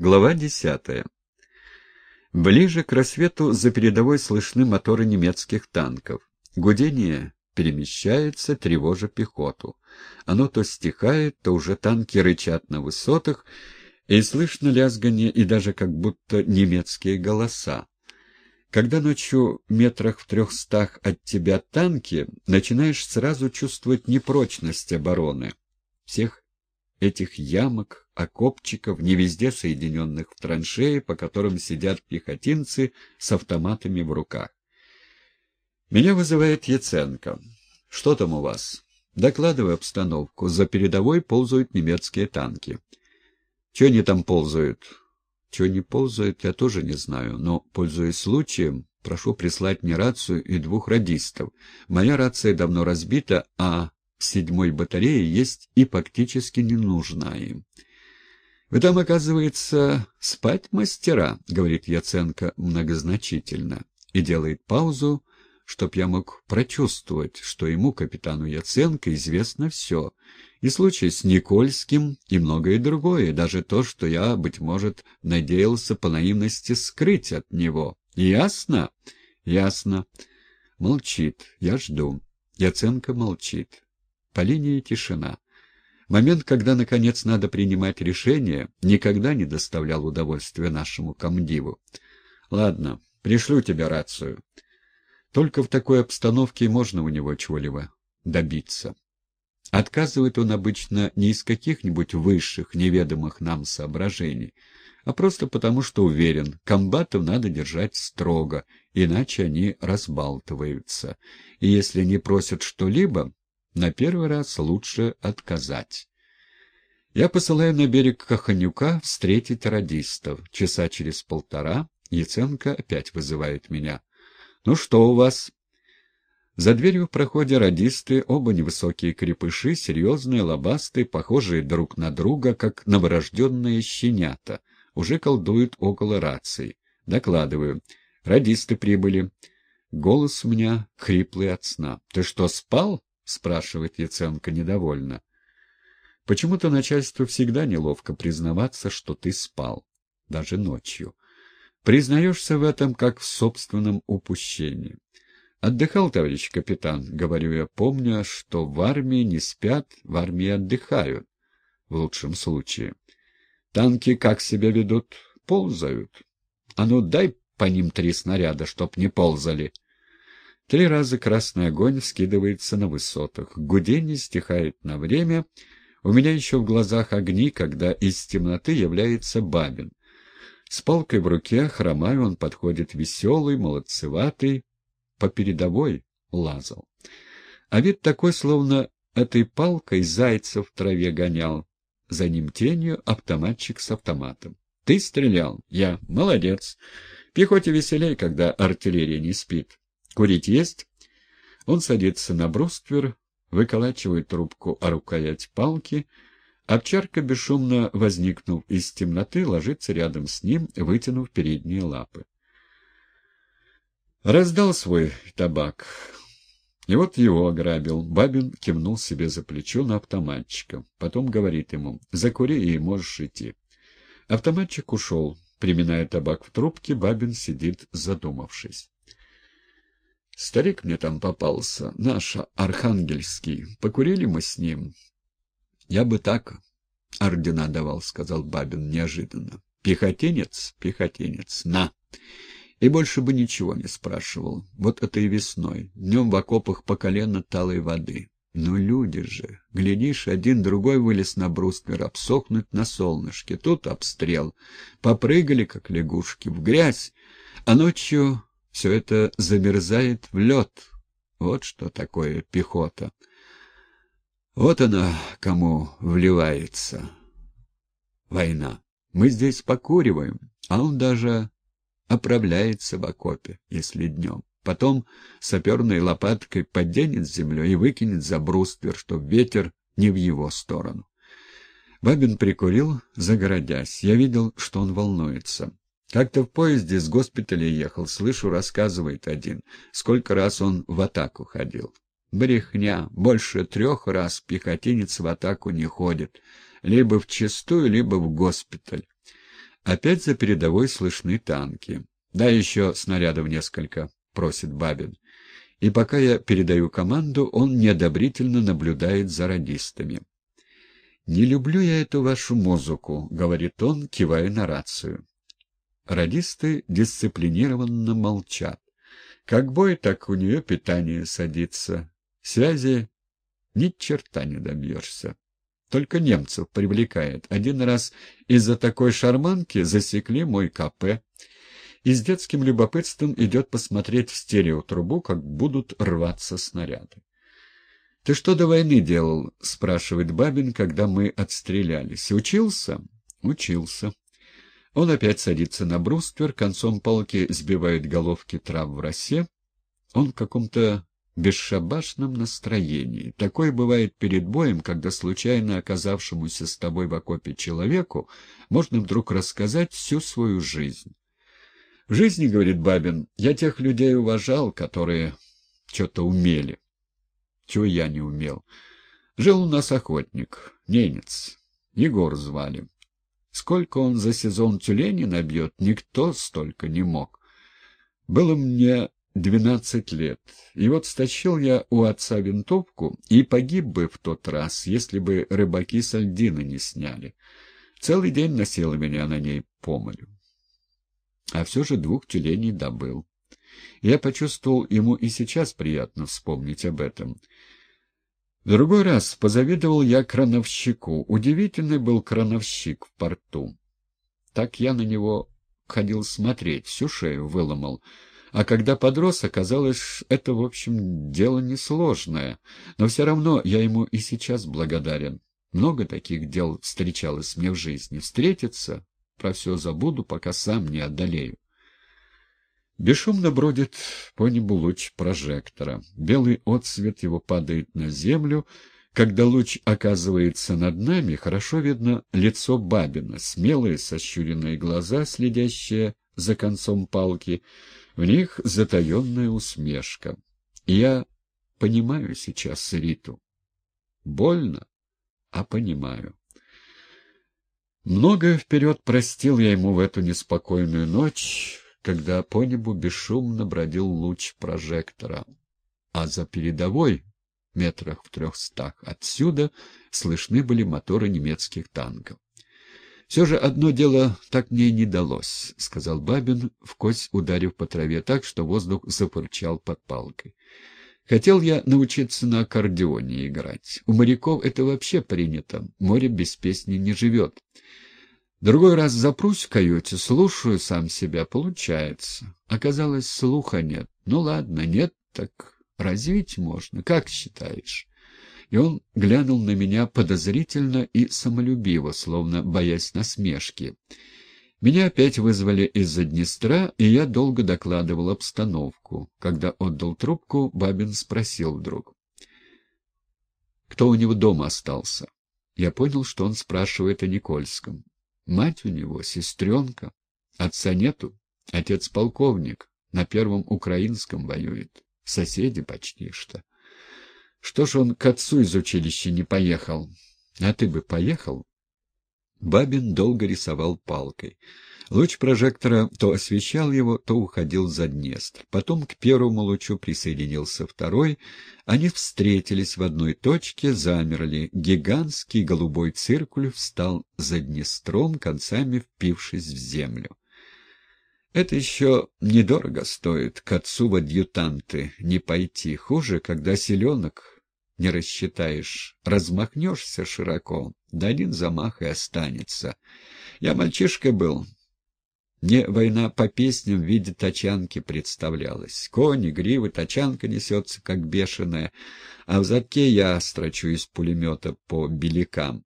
Глава десятая. Ближе к рассвету за передовой слышны моторы немецких танков. Гудение перемещается, тревожа пехоту. Оно то стихает, то уже танки рычат на высотах, и слышно лязгание и даже как будто немецкие голоса. Когда ночью метрах в трехстах от тебя танки, начинаешь сразу чувствовать непрочность обороны. Всех этих ямок, окопчиков, не везде соединенных в траншеи, по которым сидят пехотинцы с автоматами в руках. Меня вызывает Яценко. Что там у вас? Докладывай обстановку. За передовой ползают немецкие танки. Чего они там ползают? Чего не ползают, я тоже не знаю, но, пользуясь случаем, прошу прислать мне рацию и двух радистов. Моя рация давно разбита, а седьмой батареи есть и фактически не нужна им. «Вы там, оказывается, спать мастера», — говорит Яценко многозначительно, и делает паузу, чтоб я мог прочувствовать, что ему, капитану Яценко, известно все, и случай с Никольским, и многое другое, даже то, что я, быть может, надеялся по наивности скрыть от него. Ясно? Ясно. Молчит. Я жду. Яценко молчит. По линии тишина. Момент, когда, наконец, надо принимать решение, никогда не доставлял удовольствия нашему комдиву. Ладно, пришлю тебе рацию. Только в такой обстановке можно у него чего-либо добиться. Отказывает он обычно не из каких-нибудь высших, неведомых нам соображений, а просто потому, что уверен, комбатов надо держать строго, иначе они разбалтываются. И если не просят что-либо, на первый раз лучше отказать. Я посылаю на берег Каханюка встретить радистов. Часа через полтора Яценко опять вызывает меня. «Ну что у вас?» За дверью в проходе радисты, оба невысокие крепыши, серьезные, лобастые, похожие друг на друга, как новорожденные щенята, уже колдуют около рации. Докладываю. Радисты прибыли. Голос у меня хриплый от сна. «Ты что, спал?» — спрашивает Яценко недовольно. Почему-то начальству всегда неловко признаваться, что ты спал, даже ночью. Признаешься в этом, как в собственном упущении. «Отдыхал, товарищ капитан», — говорю я, помня, что в армии не спят, в армии отдыхают, в лучшем случае. Танки как себя ведут? Ползают. А ну дай по ним три снаряда, чтоб не ползали. Три раза красный огонь вскидывается на высотах. Гудение стихает на время. У меня еще в глазах огни, когда из темноты является Бабин. С палкой в руке, хромая, он подходит веселый, молодцеватый, по передовой лазал. А вид такой, словно этой палкой зайцев в траве гонял. За ним тенью автоматчик с автоматом. «Ты стрелял?» «Я. Молодец. Пехоте веселей, когда артиллерия не спит. «Курить есть?» Он садится на бруствер, выколачивает трубку о рукоять палки. Овчарка, бесшумно возникнув из темноты, ложится рядом с ним, вытянув передние лапы. Раздал свой табак. И вот его ограбил. Бабин кивнул себе за плечо на автоматчика. Потом говорит ему, закури и можешь идти. Автоматчик ушел. Приминая табак в трубке, Бабин сидит, задумавшись. Старик мне там попался, наш архангельский. Покурили мы с ним. Я бы так ордена давал, — сказал Бабин неожиданно. Пехотинец, пехотинец, на. И больше бы ничего не спрашивал. Вот это и весной. Днем в окопах по колено талой воды. Ну, люди же. Глядишь, один другой вылез на бруствер, обсохнуть на солнышке. Тут обстрел. Попрыгали, как лягушки, в грязь. А ночью все это замерзает в лед. Вот что такое пехота. Вот она кому вливается. Война. Мы здесь покуриваем, а он даже оправляется в окопе, если днем. Потом саперной лопаткой подденет землю и выкинет за бруствер, чтоб ветер не в его сторону. Бабин прикурил, загородясь. Я видел, что он волнуется. Как-то в поезде с госпиталя ехал, слышу, рассказывает один, сколько раз он в атаку ходил. Брехня. Больше трех раз пехотинец в атаку не ходит. Либо в чистую, либо в госпиталь. Опять за передовой слышны танки. «Да еще снарядов несколько», — просит Бабин. И пока я передаю команду, он неодобрительно наблюдает за радистами. «Не люблю я эту вашу музыку», — говорит он, кивая на рацию. Радисты дисциплинированно молчат. Как бой, так у нее питание садится. Связи ни черта не добьешься. Только немцев привлекает. Один раз из-за такой шарманки засекли мой КП. И с детским любопытством идет посмотреть в стереотрубу, как будут рваться снаряды. «Ты что до войны делал?» — спрашивает Бабин, когда мы отстрелялись. «Учился?» «Учился». Он опять садится на бруствер, концом палки сбивает головки трав в росе. Он в каком-то бесшабашном настроении. Такое бывает перед боем, когда случайно оказавшемуся с тобой в окопе человеку можно вдруг рассказать всю свою жизнь. В жизни, говорит Бабин, я тех людей уважал, которые что-то умели. Чего я не умел. Жил у нас охотник, ненец, Егор звали. Сколько он за сезон тюлени набьет, никто столько не мог. Было мне двенадцать лет, и вот стащил я у отца винтовку и погиб бы в тот раз, если бы рыбаки сальдины не сняли. Целый день носила меня на ней по морю. А все же двух тюленей добыл. Я почувствовал, ему и сейчас приятно вспомнить об этом. Другой раз позавидовал я крановщику. Удивительный был крановщик в порту. Так я на него ходил смотреть, всю шею выломал. А когда подрос, оказалось, это, в общем, дело несложное. Но все равно я ему и сейчас благодарен. Много таких дел встречалось мне в жизни. Встретиться, про все забуду, пока сам не одолею. Бесшумно бродит по небу луч прожектора. Белый отсвет его падает на землю. Когда луч оказывается над нами, хорошо видно лицо Бабина, смелые сощуренные глаза, следящие за концом палки. В них затаенная усмешка. Я понимаю сейчас Риту. Больно, а понимаю. Многое вперед простил я ему в эту неспокойную ночь, когда по небу бесшумно бродил луч прожектора, а за передовой, метрах в трехстах отсюда, слышны были моторы немецких танков. «Все же одно дело так мне и не далось», — сказал Бабин, вкось ударив по траве так, что воздух зафырчал под палкой. «Хотел я научиться на аккордеоне играть. У моряков это вообще принято, море без песни не живет». Другой раз запрусь в каюте, слушаю сам себя, получается. Оказалось, слуха нет. Ну ладно, нет, так развить можно. Как считаешь? И он глянул на меня подозрительно и самолюбиво, словно боясь насмешки. Меня опять вызвали из-за Днестра, и я долго докладывал обстановку. Когда отдал трубку, Бабин спросил вдруг. «Кто у него дома остался?» Я понял, что он спрашивает о Никольском. Мать у него, сестренка. Отца нету. Отец полковник. На первом украинском воюет. Соседи почти что. Что ж он к отцу из училища не поехал? А ты бы поехал? Бабин долго рисовал палкой. Луч прожектора то освещал его, то уходил за Днестр. Потом к первому лучу присоединился второй. Они встретились в одной точке, замерли. Гигантский голубой циркуль встал за Днестром, концами впившись в землю. Это еще недорого стоит, к отцу в адъютанты не пойти. Хуже, когда селенок не рассчитаешь. Размахнешься широко, да один замах и останется. Я мальчишка был, мне война по песням в виде тачанки представлялась. Кони, гривы, тачанка несется, как бешеная, а в задке я строчу из пулемета по белякам.